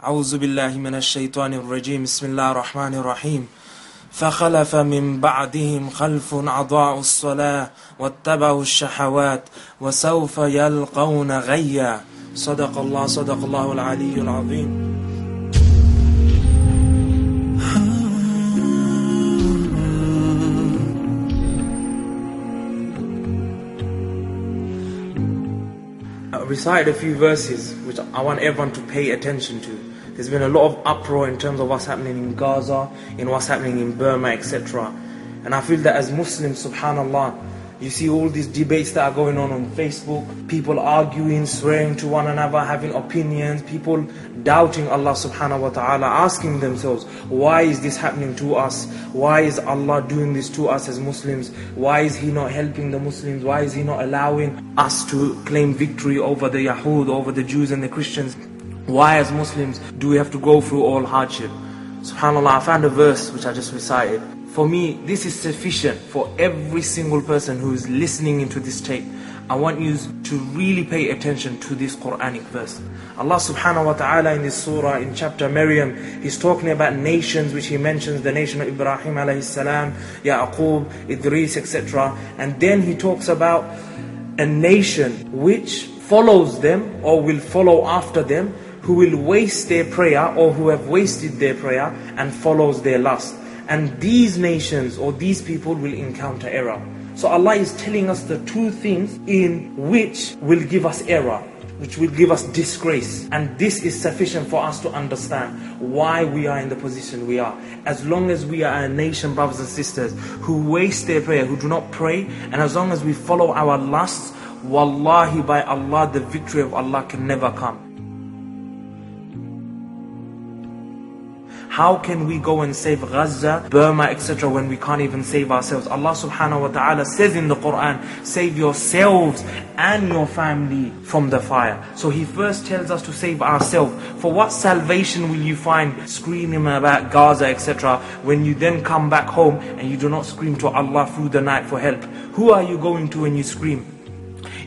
أعوذ بالله من الشيطان الرجيم. بسم الله الرحمن الرحيم. فخلف من بعدهم خلف أضاعوا الصلاة واتبعوا الشهوات وسوف يلقون غيا. صدق الله صدق الله العلي العظيم. I recited a few verses which I want everyone to pay attention to. There's been a lot of uproar in terms of what's happening in Gaza, in what's happening in Burma, etc. And I feel that as Muslims, subhanAllah, you see all these debates that are going on on Facebook, people arguing, swearing to one another, having opinions, people doubting Allah subhanahu wa ta'ala, asking themselves, why is this happening to us? Why is Allah doing this to us as Muslims? Why is He not helping the Muslims? Why is He not allowing us to claim victory over the Yahud, over the Jews and the Christians? Why as Muslims do we have to go through all hardship? SubhanAllah, I found a verse which I just recited. For me, this is sufficient for every single person who is listening into this tape. I want you to really pay attention to this Quranic verse. Allah subhanahu wa ta'ala in this surah, in chapter Maryam, He's talking about nations which He mentions, the nation of Ibrahim alayhi salam, Yaqub, Idris, etc. And then He talks about a nation which follows them or will follow after them, who will waste their prayer or who have wasted their prayer and follows their lust. And these nations or these people will encounter error. So Allah is telling us the two things in which will give us error, which will give us disgrace. And this is sufficient for us to understand why we are in the position we are. As long as we are a nation, brothers and sisters, who waste their prayer, who do not pray, and as long as we follow our lusts, wallahi by Allah, the victory of Allah can never come. How can we go and save Gaza, Burma, etc. when we can't even save ourselves? Allah subhanahu wa ta'ala says in the Quran, save yourselves and your family from the fire. So He first tells us to save ourselves. For what salvation will you find screaming about Gaza, etc. when you then come back home and you do not scream to Allah through the night for help? Who are you going to when you scream?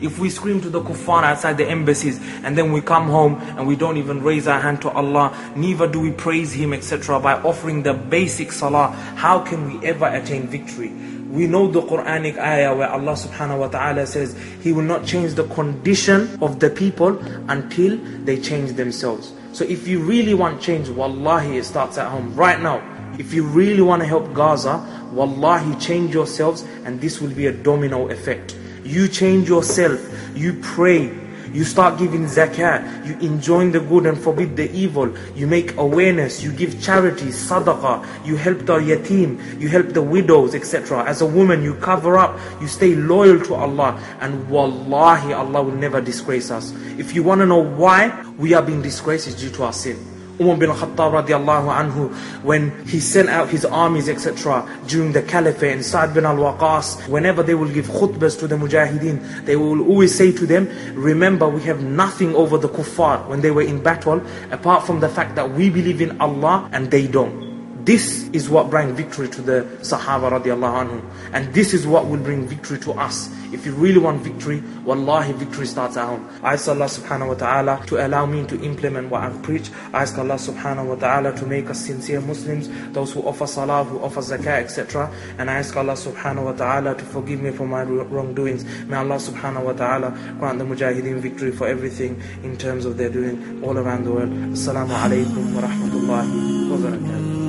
If we scream to the kuffar outside the embassies and then we come home and we don't even raise our hand to Allah, neither do we praise Him, etc., by offering the basic salah, how can we ever attain victory? We know the Quranic ayah where Allah subhanahu wa ta'ala says He will not change the condition of the people until they change themselves. So if you really want change, wallahi, it starts at home right now. If you really want to help Gaza, wallahi, change yourselves and this will be a domino effect. You change yourself, you pray, you start giving zakat, you enjoin the good and forbid the evil, you make awareness, you give charity, sadaqah, you help the yatim, you help the widows, etc. As a woman, you cover up, you stay loyal to Allah, and wallahi, Allah will never disgrace us. If you want to know why we are being disgraced, it's due to our sin. Umar bin Khattab radiallahu anhu, when he sent out his armies, etc., during the caliphate, and Sa'd bin al-Waqas, whenever they will give khutbas to the mujahideen, they will always say to them, remember we have nothing over the kuffar when they were in battle, apart from the fact that we believe in Allah and they don't. This is what brought victory to the Sahaba radiallahu anhu. And this is what will bring victory to us. If you really want victory, wallahi victory starts at home. I ask Allah subhanahu wa ta'ala to allow me to implement what I've preached. I ask Allah subhanahu wa ta'ala to make us sincere Muslims, those who offer salah, who offer zakah, etc. And I ask Allah subhanahu wa ta'ala to forgive me for my wrongdoings. May Allah subhanahu wa ta'ala grant the mujahideen victory for everything in terms of their doing all around the world. Assalamu alaikum wa rahmatullahi wa barakatuh.